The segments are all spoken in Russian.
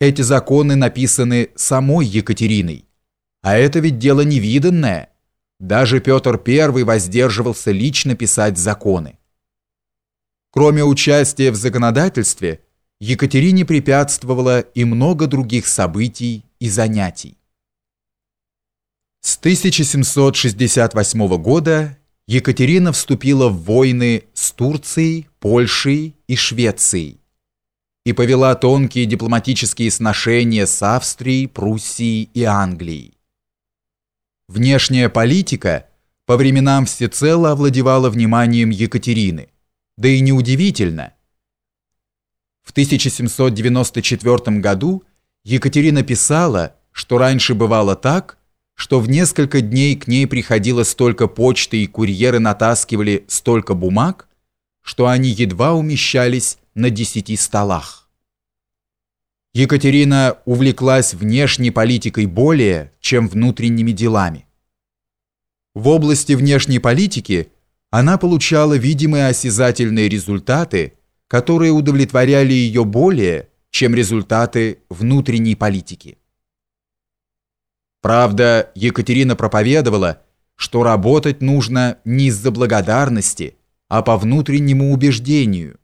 Эти законы написаны самой Екатериной. А это ведь дело невиданное. Даже Петр I воздерживался лично писать законы. Кроме участия в законодательстве, Екатерине препятствовало и много других событий и занятий. С 1768 года Екатерина вступила в войны с Турцией, Польшей и Швецией и повела тонкие дипломатические сношения с Австрией, Пруссией и Англией. Внешняя политика по временам всецело овладевала вниманием Екатерины, да и неудивительно. В 1794 году Екатерина писала, что раньше бывало так, что в несколько дней к ней приходило столько почты и курьеры натаскивали столько бумаг, что они едва умещались на десяти столах. Екатерина увлеклась внешней политикой более, чем внутренними делами. В области внешней политики она получала видимые осязательные результаты, которые удовлетворяли ее более, чем результаты внутренней политики. Правда, Екатерина проповедовала, что работать нужно не из-за благодарности, а по внутреннему убеждению,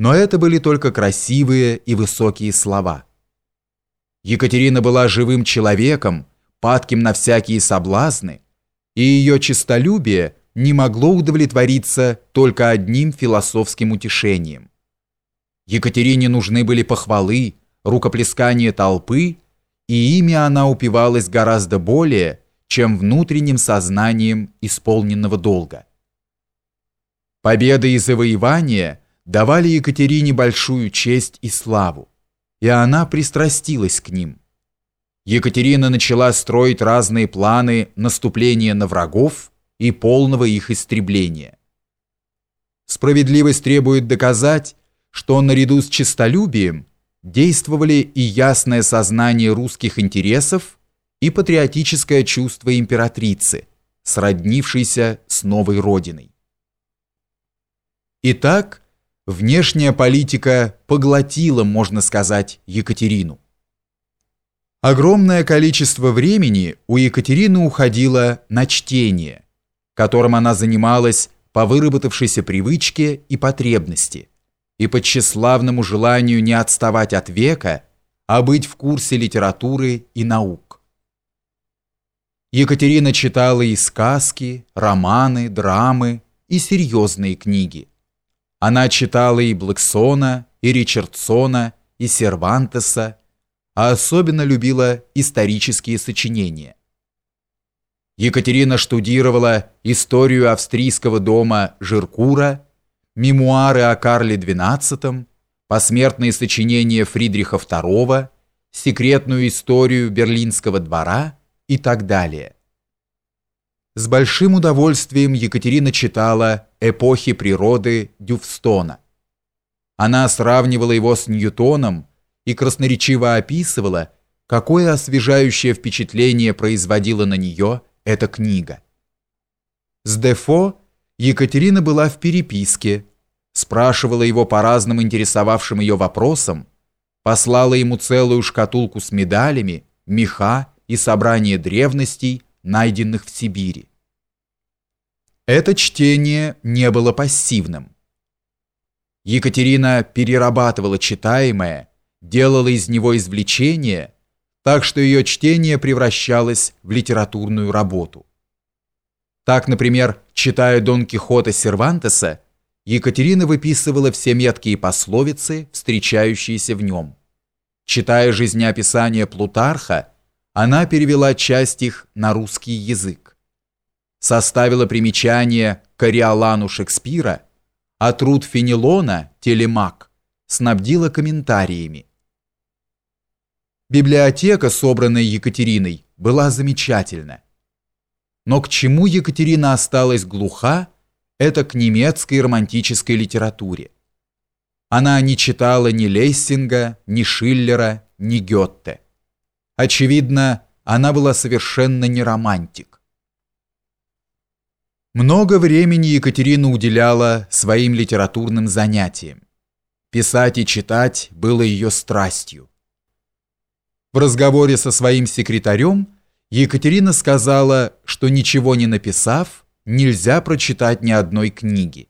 но это были только красивые и высокие слова. Екатерина была живым человеком, падким на всякие соблазны, и ее честолюбие не могло удовлетвориться только одним философским утешением. Екатерине нужны были похвалы, рукоплескание толпы, и ими она упивалась гораздо более, чем внутренним сознанием исполненного долга. Победы и завоевания – давали Екатерине большую честь и славу, и она пристрастилась к ним. Екатерина начала строить разные планы наступления на врагов и полного их истребления. Справедливость требует доказать, что наряду с честолюбием действовали и ясное сознание русских интересов, и патриотическое чувство императрицы, сроднившейся с новой родиной. Итак, внешняя политика поглотила, можно сказать, Екатерину. Огромное количество времени у Екатерины уходило на чтение, которым она занималась по выработавшейся привычке и потребности, и по тщеславному желанию не отставать от века, а быть в курсе литературы и наук. Екатерина читала и сказки, романы, драмы и серьезные книги. Она читала и Блэксона, и Ричардсона, и Сервантеса, а особенно любила исторические сочинения. Екатерина штудировала историю австрийского дома Жиркура, мемуары о Карле XII, посмертные сочинения Фридриха II, секретную историю Берлинского двора и так далее. С большим удовольствием Екатерина читала «Эпохи природы» Дювстона. Она сравнивала его с Ньютоном и красноречиво описывала, какое освежающее впечатление производила на нее эта книга. С Дефо Екатерина была в переписке, спрашивала его по разным интересовавшим ее вопросам, послала ему целую шкатулку с медалями, меха и собрание древностей, найденных в Сибири. Это чтение не было пассивным. Екатерина перерабатывала читаемое, делала из него извлечение, так что ее чтение превращалось в литературную работу. Так, например, читая Дон Кихота Сервантеса, Екатерина выписывала все меткие пословицы, встречающиеся в нем. Читая жизнеописание Плутарха, она перевела часть их на русский язык. Составила примечание к Кориолану Шекспира, а труд Фенелона «Телемак» снабдила комментариями. Библиотека, собранная Екатериной, была замечательна. Но к чему Екатерина осталась глуха, это к немецкой романтической литературе. Она не читала ни Лессинга, ни Шиллера, ни Гетте. Очевидно, она была совершенно не романтик. Много времени Екатерина уделяла своим литературным занятиям. Писать и читать было ее страстью. В разговоре со своим секретарем Екатерина сказала, что ничего не написав, нельзя прочитать ни одной книги.